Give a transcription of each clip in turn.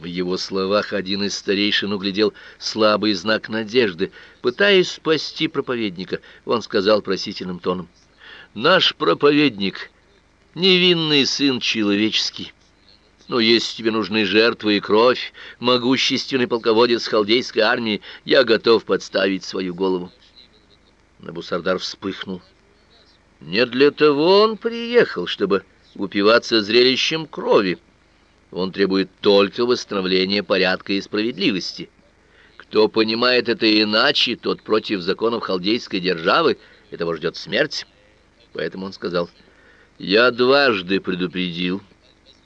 В его словах один из старейшин углядел слабый знак надежды. Пытаясь спасти проповедника, он сказал просительным тоном: "Наш проповедник невинный сын человеческий. Но если тебе нужны жертвы и кровь, могущественный полководец халдейской армии, я готов подставить свою голову". Набусардар вспыхнул. Не для того он приехал, чтобы упиваться зрелищем крови. Он требует только восстановления порядка и справедливости. Кто понимает это иначе, тот против законов халдейской державы, и того ждет смерть. Поэтому он сказал: "Я дважды предупредил,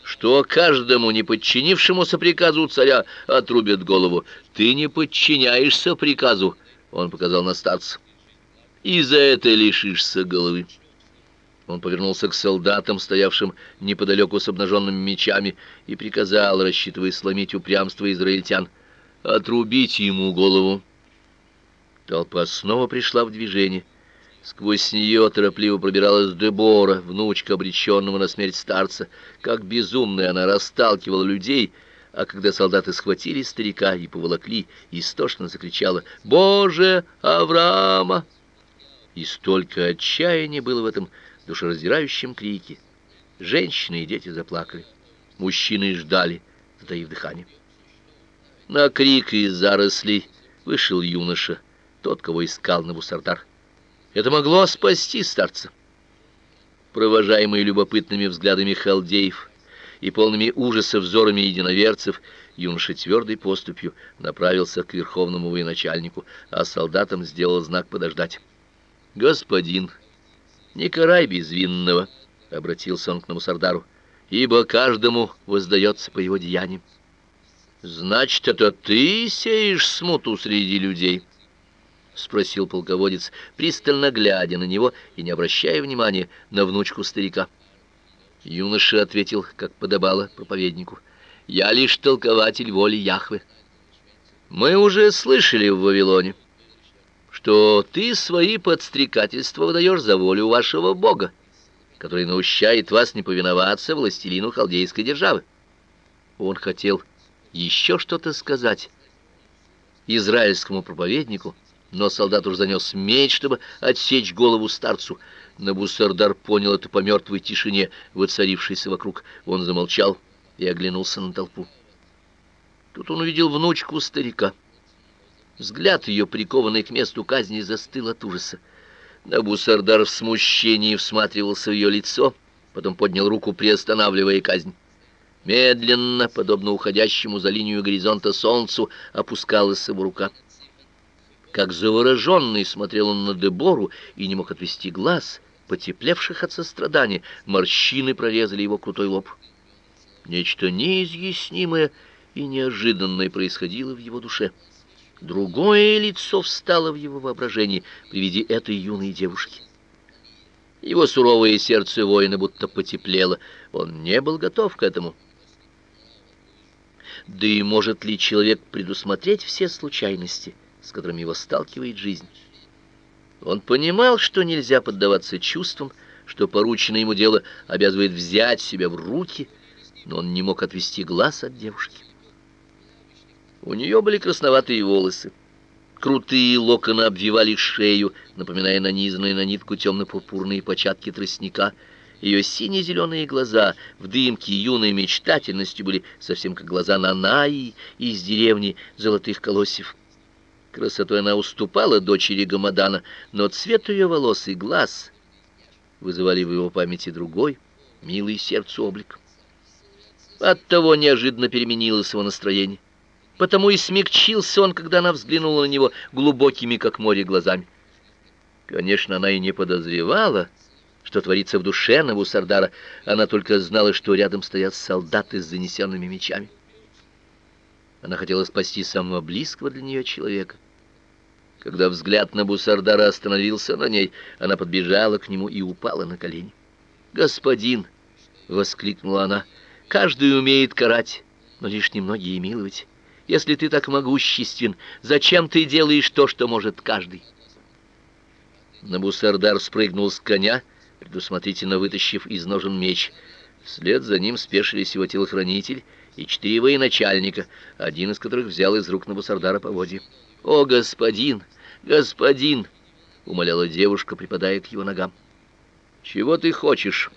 что каждому не подчинившемуся приказу царя отрубят голову. Ты не подчиняешься приказу", он показал на старца. "И за это лишишься головы". Он повернулся к солдатам, стоявшим неподалеку с обнаженными мечами, и приказал, рассчитывая сломить упрямство израильтян, отрубить ему голову. Толпа снова пришла в движение. Сквозь нее торопливо пробиралась Дебора, внучка обреченного на смерть старца. Как безумная она расталкивала людей, а когда солдаты схватили старика и поволокли, истошно закричала «Боже, Авраама!» И столько отчаяния было в этом душераздирающем крике. Женщины и дети заплакали. Мужчины ждали, затаив дыхание. На крик из зарослей вышел юноша, тот, кого искал Навусардар. Это могло спасти старца. Провожаемый любопытными взглядами халдеев и полными ужаса взорами единоверцев, юноша твердой поступью направился к верховному военачальнику, а солдатам сделал знак подождать. «Господин», не карай безвинного, обратился он к Намусардару, ибо каждому воздается по его деяниям. Значит, это ты сеешь смуту среди людей? спросил полководец, пристально глядя на него и не обращая внимания на внучку старика. Юноша ответил, как подобало проповеднику: "Я лишь толкователь воли Яхвы. Мы уже слышали в Вавилоне, что ты свои подстрекательства выдаешь за волю вашего Бога, который наущает вас не повиноваться властелину халдейской державы. Он хотел еще что-то сказать израильскому проповеднику, но солдат уже занес меч, чтобы отсечь голову старцу. Набусардар понял это по мертвой тишине, воцарившейся вокруг. Он замолчал и оглянулся на толпу. Тут он увидел внучку старика. Взгляд ее, прикованный к месту казни, застыл от ужаса. Набусардар в смущении всматривался в ее лицо, потом поднял руку, приостанавливая казнь. Медленно, подобно уходящему за линию горизонта солнцу, опускалась его рука. Как завороженный смотрел он на Дебору и не мог отвести глаз, потеплевших от сострадания, морщины прорезали его крутой лоб. Нечто неизъяснимое и неожиданное происходило в его душе. Другое лицо встало в его воображении при виде этой юной девушки. Его суровое сердце воина будто потеплело. Он не был готов к этому. Да и может ли человек предусмотреть все случайности, с которыми его сталкивает жизнь? Он понимал, что нельзя поддаваться чувствам, что порученное ему дело обязывает взять себя в руки, но он не мог отвести глаз от девушки. У нее были красноватые волосы. Крутые локоны обвивали шею, напоминая нанизанные на нитку темно-пурпурные початки тростника. Ее сине-зеленые глаза в дымке юной мечтательностью были совсем как глаза Нанаи из деревни Золотых Колосьев. Красотой она уступала дочери Гамадана, но цвет ее волос и глаз вызывали в его памяти другой, милый сердцу облик. Оттого неожиданно переменилось его настроение потому и смягчился он, когда она взглянула на него глубокими, как море, глазами. Конечно, она и не подозревала, что творится в душе Навусардара, она только знала, что рядом стоят солдаты с занесенными мечами. Она хотела спасти самого близкого для нее человека. Когда взгляд на Бусардара остановился на ней, она подбежала к нему и упала на колени. "Господин!" воскликнула она. "Каждый умеет карать, но лишь немногие миловать. Если ты так могуществен, зачем ты делаешь то, что может каждый? Набусардар спрыгнул с коня, предусмотрительно вытащив из ножен меч. Вслед за ним спешились его телохранитель и четыре военачальника, один из которых взял из рук Набусардара поводья. «О, господин! Господин!» — умоляла девушка, припадая к его ногам. «Чего ты хочешь?»